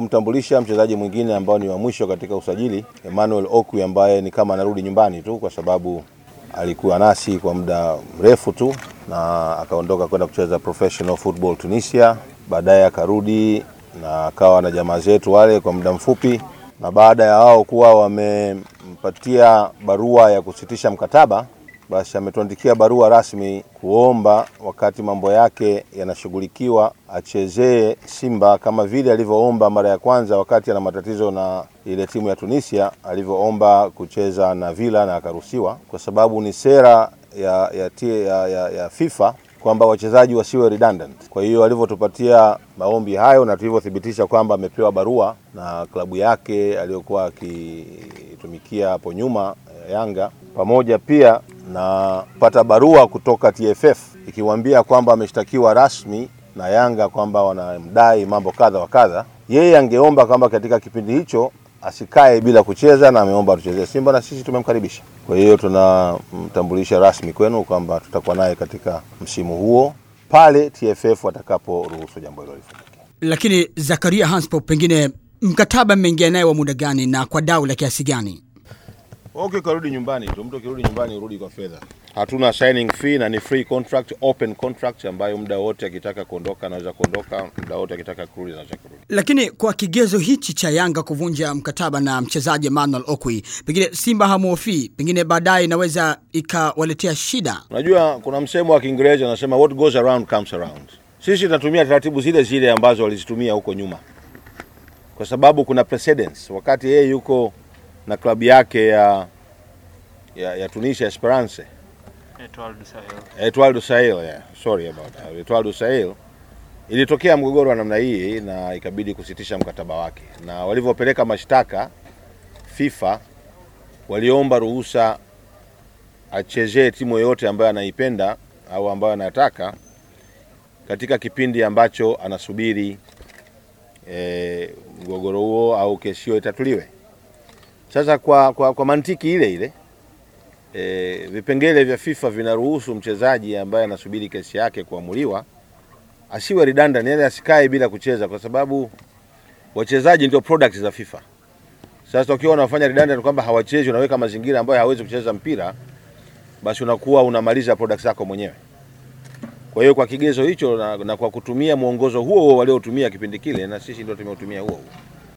kumtambulisha mchezaji mwingine ambao ni wa mwisho katika usajili, Emmanuel Okwi ambaye ni kama anarudi nyumbani tu kwa sababu alikuwa nasi kwa muda mrefu tu na akaondoka kwenda kucheza professional football Tunisia, baadaye akarudi na akawa na jamaa zetu wale kwa muda mfupi, na baada ya wao kuwa wamempatia barua ya kusitisha mkataba, basi ametuandikia barua rasmi kuomba wakati mambo yake yanashughulikiwa achezee Simba kama vile alivyoomba mara ya kwanza wakati ana matatizo na ile timu ya Tunisia, alivyoomba kucheza na Villa na akaruhusiwa, kwa sababu ni sera ya, ya, ya, ya, ya FIFA kwamba wachezaji wasiwe redundant. Kwa hiyo alivyotupatia maombi hayo na tulivyothibitisha kwamba amepewa barua na klabu yake aliyokuwa akitumikia hapo nyuma Yanga, pamoja pia na pata barua kutoka TFF ikiwaambia kwamba ameshtakiwa rasmi na Yanga kwamba wanamdai mambo kadha wa kadha, yeye angeomba kwamba katika kipindi hicho asikae bila kucheza, na ameomba tuchezee Simba na sisi tumemkaribisha. Kwa hiyo tunamtambulisha rasmi kwenu kwamba tutakuwa naye katika msimu huo pale TFF watakaporuhusu jambo hilo lifanyike. Lakini Zakaria Hanspo, pengine mkataba mmeingia naye wa muda gani na kwa dau la kiasi gani? Okay, karudi nyumbani tu. Mtu akirudi nyumbani urudi kwa fedha. Hatuna signing fee na ni free contract, open contract ambayo muda wote akitaka kuondoka anaweza kuondoka, muda wote akitaka kurudi anaweza kurudi. Lakini kwa kigezo hichi cha Yanga kuvunja mkataba na mchezaji Emmanuel Okwi, pengine Simba hamuofi, pengine baadaye inaweza ikawaletea shida? Unajua kuna msemo wa Kiingereza unasema what goes around comes around. Sisi tunatumia taratibu zile zile ambazo walizitumia huko nyuma, kwa sababu kuna precedence. Wakati yeye yuko na klabu yake ya ya, ya Tunisia Esperance Etoile du Sahel. Etoile du Sahel, yeah. Sorry about that. Etoile du Sahel ilitokea mgogoro wa namna hii na ikabidi kusitisha mkataba wake, na walivyopeleka mashtaka FIFA waliomba ruhusa achezee timu yoyote ambayo anaipenda au ambayo anataka katika kipindi ambacho anasubiri e, mgogoro huo au kesi hiyo itatuliwe. Sasa kwa, kwa, kwa mantiki ile ile e, vipengele vya FIFA vinaruhusu mchezaji ambaye anasubiri kesi yake kuamuliwa asiwe redundant, yani asikae bila kucheza, kwa sababu wachezaji ndio products za FIFA. Sasa ukiwa unafanya redundant kwamba hawachezi, unaweka mazingira ambayo hawezi kucheza mpira, basi unakuwa unamaliza products zako mwenyewe. Kwa hiyo kwa kigezo hicho na, na kwa kutumia mwongozo huo huo waliotumia kipindi kile, na sisi ndio tumeutumia huo huo.